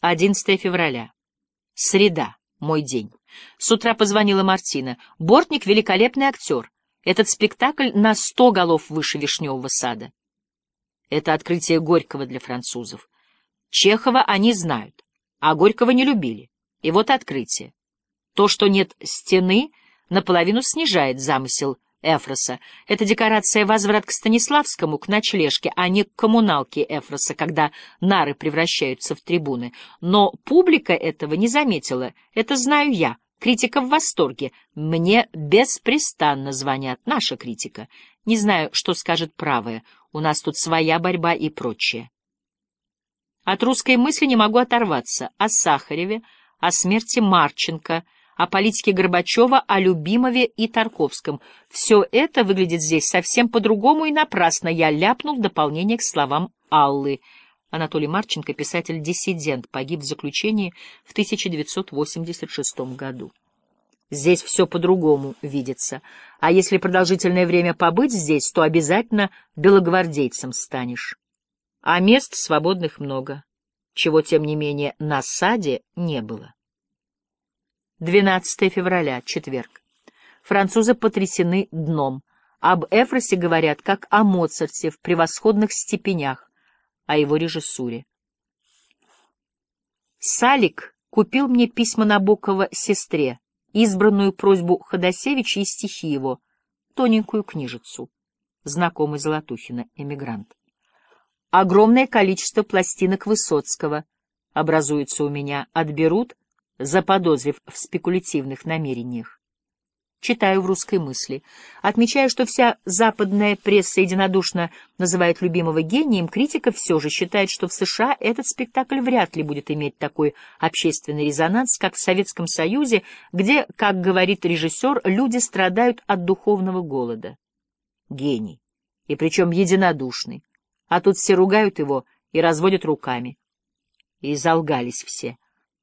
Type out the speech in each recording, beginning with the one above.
11 февраля. Среда. Мой день. С утра позвонила Мартина. Бортник — великолепный актер. Этот спектакль на сто голов выше Вишневого сада. Это открытие Горького для французов. Чехова они знают, а Горького не любили. И вот открытие. То, что нет стены, наполовину снижает замысел Эфроса. Это декорация возврат к Станиславскому, к ночлежке, а не к коммуналке Эфроса, когда нары превращаются в трибуны. Но публика этого не заметила. Это знаю я. Критика в восторге. Мне беспрестанно звонят. Наша критика. Не знаю, что скажет правая. У нас тут своя борьба и прочее. От русской мысли не могу оторваться. О Сахареве, о смерти Марченко — о политике Горбачева, о Любимове и Тарковском. Все это выглядит здесь совсем по-другому и напрасно. Я ляпнул в дополнение к словам Аллы. Анатолий Марченко, писатель-диссидент, погиб в заключении в 1986 году. Здесь все по-другому видится. А если продолжительное время побыть здесь, то обязательно белогвардейцем станешь. А мест свободных много, чего, тем не менее, на саде не было. 12 февраля, четверг. Французы потрясены дном. Об Эфросе говорят, как о Моцарте в превосходных степенях, о его режиссуре. Салик купил мне письма Набокова сестре, избранную просьбу Ходосевича и стихи его, тоненькую книжицу. Знакомый Золотухина, эмигрант. Огромное количество пластинок Высоцкого образуется у меня, отберут — заподозрив в спекулятивных намерениях. Читаю в русской мысли. Отмечаю, что вся западная пресса единодушно называет любимого гением, критика все же считает, что в США этот спектакль вряд ли будет иметь такой общественный резонанс, как в Советском Союзе, где, как говорит режиссер, люди страдают от духовного голода. Гений. И причем единодушный. А тут все ругают его и разводят руками. И залгались все.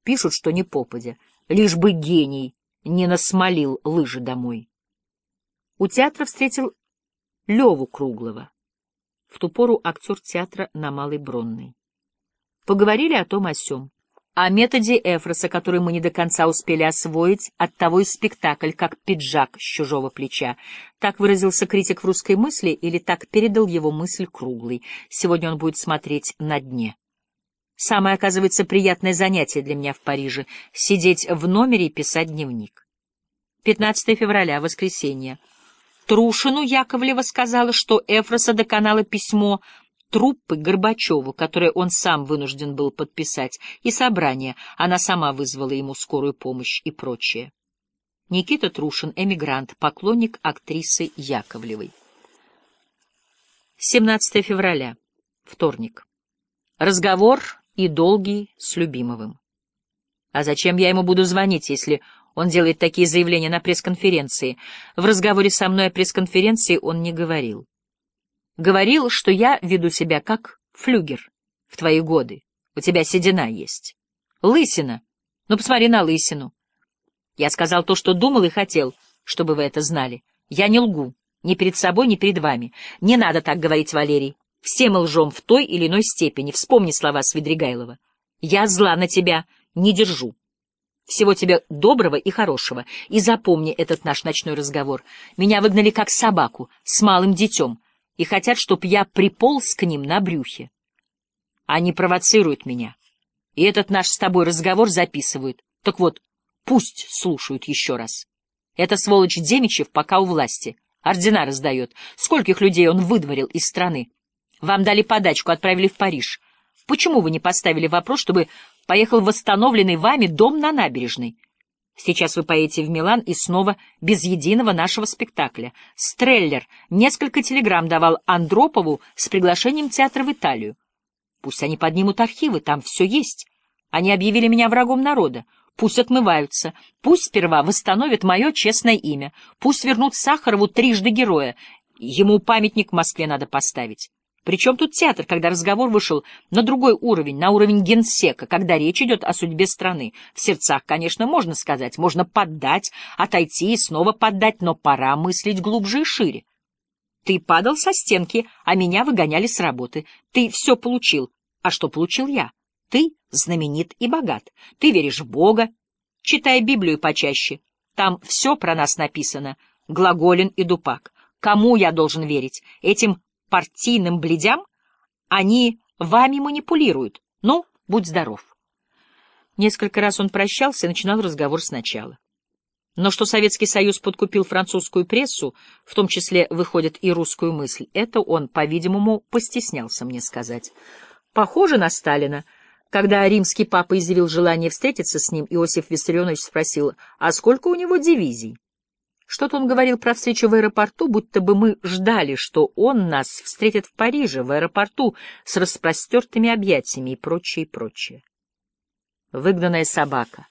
Пишут, что не попадя, лишь бы гений не насмолил лыжи домой. У театра встретил Леву Круглого, в ту пору актер театра на Малой Бронной. Поговорили о том о сём. О методе Эфроса, который мы не до конца успели освоить, от того и спектакль, как пиджак с чужого плеча. Так выразился критик в русской мысли или так передал его мысль Круглый. Сегодня он будет смотреть на дне. Самое, оказывается, приятное занятие для меня в Париже — сидеть в номере и писать дневник. 15 февраля, воскресенье. Трушину Яковлева сказала, что Эфроса доконало письмо труппы Горбачеву, которое он сам вынужден был подписать, и собрание, она сама вызвала ему скорую помощь и прочее. Никита Трушин, эмигрант, поклонник актрисы Яковлевой. 17 февраля, вторник. Разговор и долгий с Любимовым. А зачем я ему буду звонить, если он делает такие заявления на пресс-конференции? В разговоре со мной о пресс-конференции он не говорил. Говорил, что я веду себя как флюгер в твои годы. У тебя седина есть. Лысина. Ну, посмотри на лысину. Я сказал то, что думал и хотел, чтобы вы это знали. Я не лгу. Ни перед собой, ни перед вами. Не надо так говорить, Валерий. Все мы лжем в той или иной степени. Вспомни слова Свидригайлова. «Я зла на тебя не держу». Всего тебе доброго и хорошего. И запомни этот наш ночной разговор. Меня выгнали как собаку, с малым детем, и хотят, чтоб я приполз к ним на брюхе. Они провоцируют меня. И этот наш с тобой разговор записывают. Так вот, пусть слушают еще раз. Это сволочь Демичев пока у власти. Ордена раздает. Скольких людей он выдворил из страны. Вам дали подачку, отправили в Париж. Почему вы не поставили вопрос, чтобы поехал восстановленный вами дом на набережной? Сейчас вы поедете в Милан и снова без единого нашего спектакля. Стреллер несколько телеграмм давал Андропову с приглашением театра в Италию. Пусть они поднимут архивы, там все есть. Они объявили меня врагом народа. Пусть отмываются. Пусть сперва восстановят мое честное имя. Пусть вернут Сахарову трижды героя. Ему памятник в Москве надо поставить. Причем тут театр, когда разговор вышел на другой уровень, на уровень генсека, когда речь идет о судьбе страны. В сердцах, конечно, можно сказать, можно поддать, отойти и снова поддать, но пора мыслить глубже и шире. Ты падал со стенки, а меня выгоняли с работы. Ты все получил. А что получил я? Ты знаменит и богат. Ты веришь в Бога. Читай Библию почаще. Там все про нас написано. Глаголин и Дупак. Кому я должен верить? Этим партийным бледям? Они вами манипулируют. Ну, будь здоров. Несколько раз он прощался и начинал разговор сначала. Но что Советский Союз подкупил французскую прессу, в том числе, выходит, и русскую мысль, это он, по-видимому, постеснялся мне сказать. Похоже на Сталина. Когда римский папа изъявил желание встретиться с ним, Иосиф Виссарионович спросил, а сколько у него дивизий? Что-то он говорил про встречу в аэропорту, будто бы мы ждали, что он нас встретит в Париже, в аэропорту, с распростертыми объятиями и прочее, и прочее. Выгнанная собака,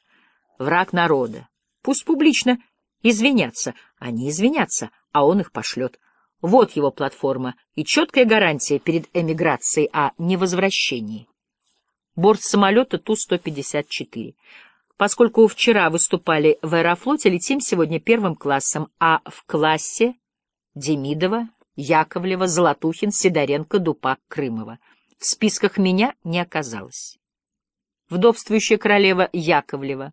враг народа. Пусть публично извинятся. Они извинятся, а он их пошлет. Вот его платформа и четкая гарантия перед эмиграцией о невозвращении. Борт самолета Ту-154. Поскольку вчера выступали в аэрофлоте, летим сегодня первым классом, а в классе Демидова, Яковлева, Золотухин, Сидоренко, Дупак, Крымова. В списках меня не оказалось. Вдовствующая королева Яковлева.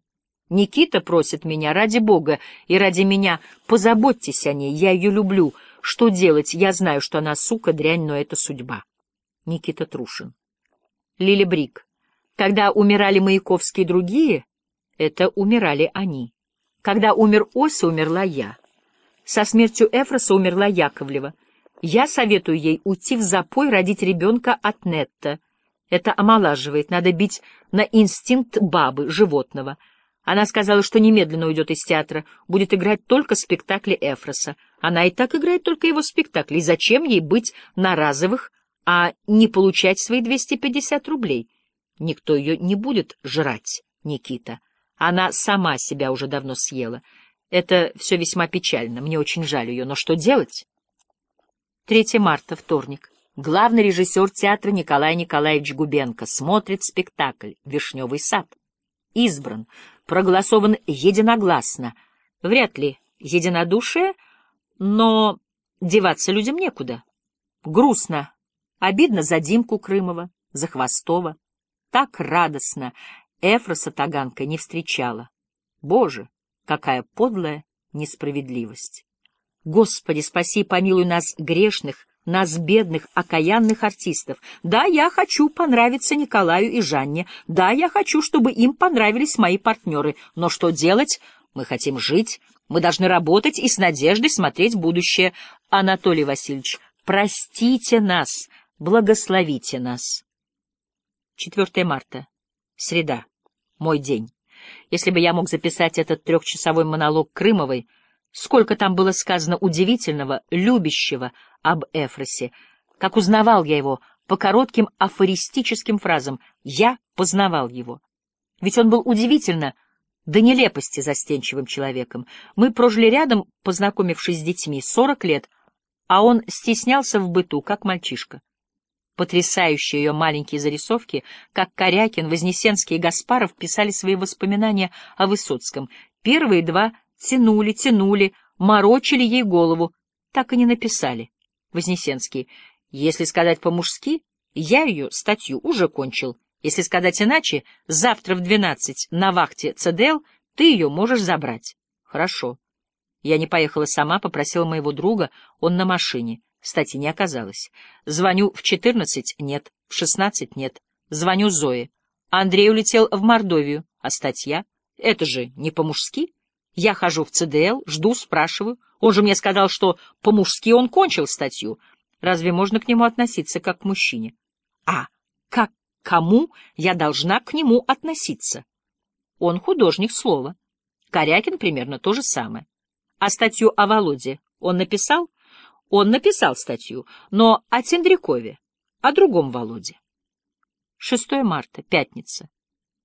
Никита просит меня, ради бога и ради меня, позаботьтесь о ней, я ее люблю. Что делать? Я знаю, что она сука, дрянь, но это судьба. Никита Трушин. Лили Брик. Когда умирали Маяковские и другие, это умирали они. Когда умер Ося, умерла я. Со смертью Эфроса умерла Яковлева. Я советую ей уйти в запой родить ребенка от Нетта. Это омолаживает, надо бить на инстинкт бабы, животного. Она сказала, что немедленно уйдет из театра, будет играть только спектакли Эфроса. Она и так играет только его спектакли. И зачем ей быть на разовых, а не получать свои 250 рублей? Никто ее не будет жрать, Никита. Она сама себя уже давно съела. Это все весьма печально, мне очень жаль ее, но что делать? 3 марта, вторник. Главный режиссер театра Николай Николаевич Губенко смотрит спектакль «Вишневый сад». Избран, проголосован единогласно. Вряд ли единодушие, но деваться людям некуда. Грустно, обидно за Димку Крымова, за Хвостова. Так радостно Эфроса Таганка не встречала. Боже, какая подлая несправедливость! Господи, спаси и помилуй нас, грешных, нас, бедных, окаянных артистов. Да, я хочу понравиться Николаю и Жанне. Да, я хочу, чтобы им понравились мои партнеры. Но что делать? Мы хотим жить, мы должны работать и с надеждой смотреть будущее. Анатолий Васильевич, простите нас, благословите нас. 4 марта. Среда мой день. Если бы я мог записать этот трехчасовой монолог Крымовой, сколько там было сказано удивительного, любящего об Эфросе, как узнавал я его по коротким афористическим фразам, я познавал его. Ведь он был удивительно, до нелепости застенчивым человеком. Мы прожили рядом, познакомившись с детьми, сорок лет, а он стеснялся в быту, как мальчишка потрясающие ее маленькие зарисовки, как Корякин, Вознесенский и Гаспаров писали свои воспоминания о Высоцком. Первые два тянули, тянули, морочили ей голову, так и не написали. Вознесенский. Если сказать по-мужски, я ее статью уже кончил. Если сказать иначе, завтра в двенадцать на вахте ЦДЛ ты ее можешь забрать. Хорошо. Я не поехала сама, попросила моего друга, он на машине. Стати не оказалось. Звоню в четырнадцать — нет, в шестнадцать — нет. Звоню Зое. Андрей улетел в Мордовию, а статья? Это же не по-мужски. Я хожу в ЦДЛ, жду, спрашиваю. Он же мне сказал, что по-мужски он кончил статью. Разве можно к нему относиться как к мужчине? А как кому я должна к нему относиться? Он художник слова. Корякин примерно то же самое. А статью о Володе он написал? Он написал статью, но о Тендрякове, о другом Володе. 6 марта, пятница.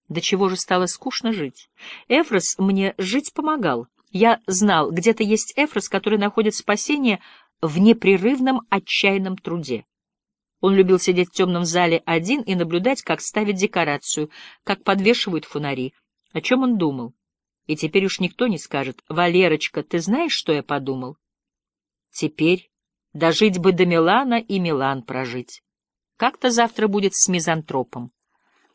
До чего же стало скучно жить. Эфрос мне жить помогал. Я знал, где-то есть Эфрос, который находит спасение в непрерывном отчаянном труде. Он любил сидеть в темном зале один и наблюдать, как ставят декорацию, как подвешивают фонари. О чем он думал? И теперь уж никто не скажет, «Валерочка, ты знаешь, что я подумал?» Теперь Дожить бы до Милана и Милан прожить. Как-то завтра будет с мизантропом.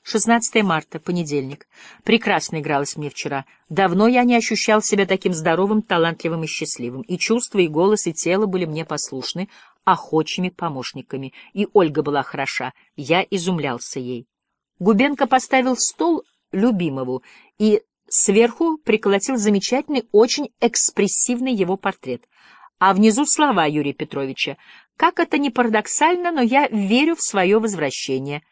16 марта, понедельник. Прекрасно игралось мне вчера. Давно я не ощущал себя таким здоровым, талантливым и счастливым. И чувства, и голос, и тело были мне послушны, охочими помощниками. И Ольга была хороша. Я изумлялся ей. Губенко поставил стол любимому и сверху приколотил замечательный, очень экспрессивный его портрет. А внизу слова Юрия Петровича. Как это ни парадоксально, но я верю в свое возвращение.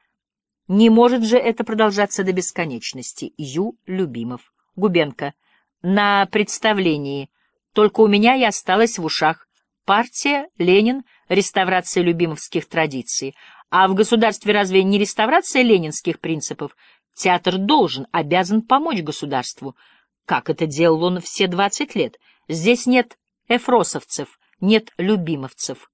Не может же это продолжаться до бесконечности. Ю. Любимов. Губенко. На представлении. Только у меня и осталось в ушах. Партия, Ленин, реставрация любимовских традиций. А в государстве разве не реставрация ленинских принципов? Театр должен, обязан помочь государству. Как это делал он все двадцать лет? Здесь нет эфросовцев, нет любимовцев.